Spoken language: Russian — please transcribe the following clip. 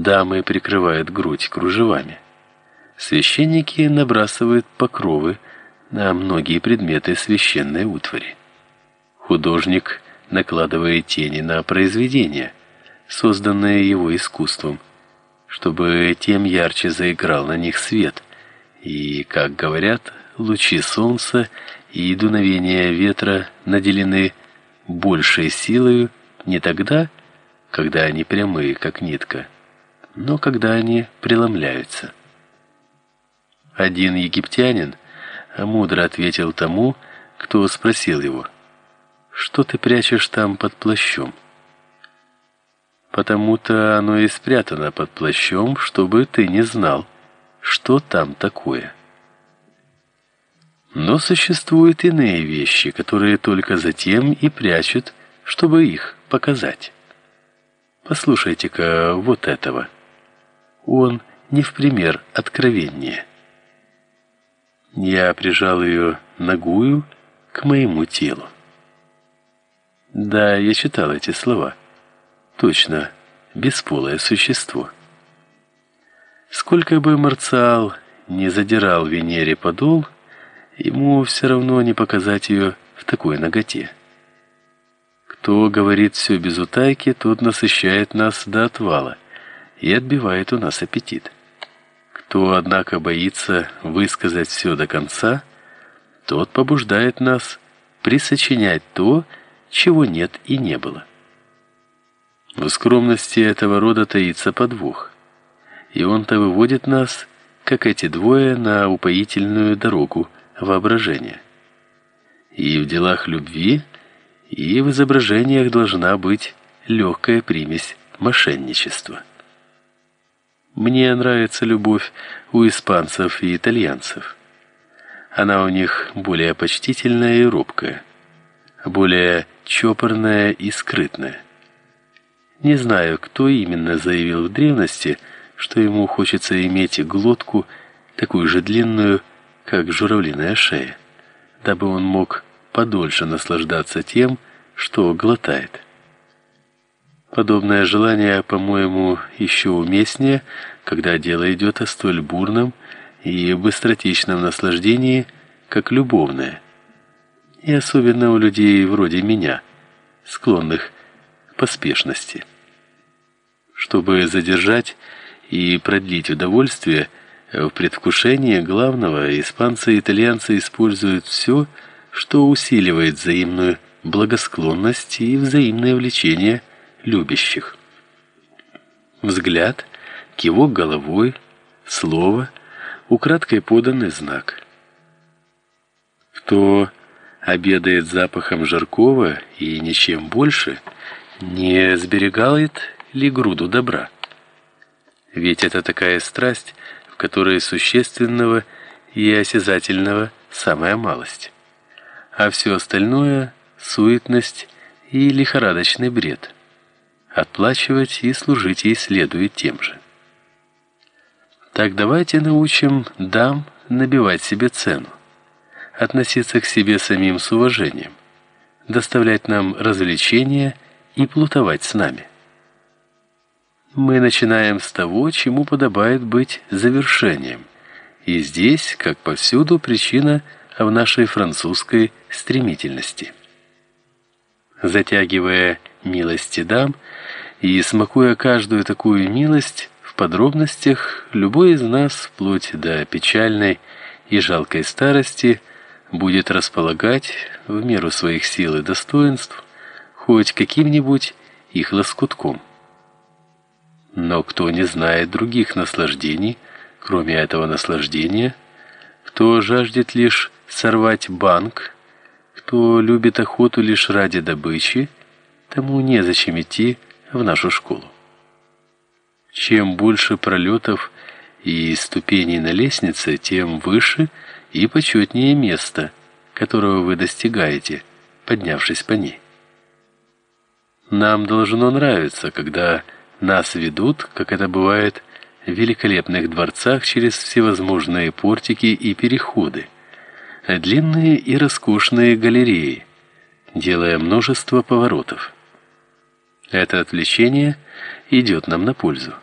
Дамы прикрывают грудь кружевами. Священники набрасывают покровы на многие предметы священной утвари. Художник накладывает тени на произведения, созданные его искусством, чтобы тем ярче заиграл на них свет. И, как говорят, лучи солнца и дуновения ветра наделены большей силой не тогда, когда они прямые, как нитка, но когда они преломляются. Один египтянин мудро ответил тому, кто спросил его: "Что ты прячешь там под плащом?" Потому-то оно и спрятано под плащом, чтобы ты не знал, что там такое. Но существуют иные вещи, которые только затем и прячут, чтобы их показать. Послушайте-ка вот этого. Он не в пример откровеннее. Я прижал ее ногую к моему телу. Да, я читал эти слова. Точно, бесполое существо. Сколько бы Марциал не задирал Венере подол, ему все равно не показать ее в такой наготе. Кто говорит все без утайки, тот насыщает нас до отвала и отбивает у нас аппетит. Кто, однако, боится высказать все до конца, тот побуждает нас присочинять то, чего нет и не было. В скромности этого рода таится подвох, и он-то выводит нас, как эти двое, на упоительную дорогу воображения. И в делах любви, и в изображениях должна быть легкая примесь мошенничества. Мне нравится любовь у испанцев и итальянцев. Она у них более почтительная и робкая, более чопорная и скрытная. Не знаю, кто именно заявил в древности, что ему хочется иметь глотку такую же длинную, как журавлиная шея, дабы он мог подольше наслаждаться тем, что глотает. Подобное желание, по-моему, еще уместнее, когда дело идет о столь бурном и быстротечном наслаждении, как любовное. И особенно у людей вроде меня, склонных к поспешности. Чтобы задержать и продлить удовольствие, в предвкушении главного испанцы и итальянцы используют все, что усиливает взаимную благосклонность и взаимное влечение любящих. Взгляд, кивок головой, слово, украдкой поданный знак. Кто обедает запахом жаркого и ничем больше, не сберегает ли груду добра? Ведь это такая страсть, в которой существенного и осязательного самая малость, а все остальное суетность и лихорадочный бред. Отплачивать и служить ей следует тем же. Так давайте научим дам набивать себе цену, относиться к себе самим с уважением, доставлять нам развлечения и плутовать с нами. Мы начинаем с того, чему подобает быть завершением. И здесь, как повсюду, причина в нашей французской стремительности. Затягивая милости дам и смакуя каждую такую милость в подробностях, любой из нас вплоть до печальной и жалкой старости будет располагать в меру своих сил и достоинств хоть каким-нибудь их лоскутком. Но кто не знает других наслаждений, кроме этого наслаждения, кто жаждет лишь сорвать банк, кто любит охоту лишь ради добычи, тому незачем идти в нашу школу. Чем больше пролетов и ступеней на лестнице, тем выше и почетнее место, которого вы достигаете, поднявшись по ней. Нам должно нравиться, когда нас ведут, как это бывает в великолепных дворцах через всевозможные портики и переходы, длинные и роскошные галереи, делая множество поворотов. Это отвлечение идет нам на пользу.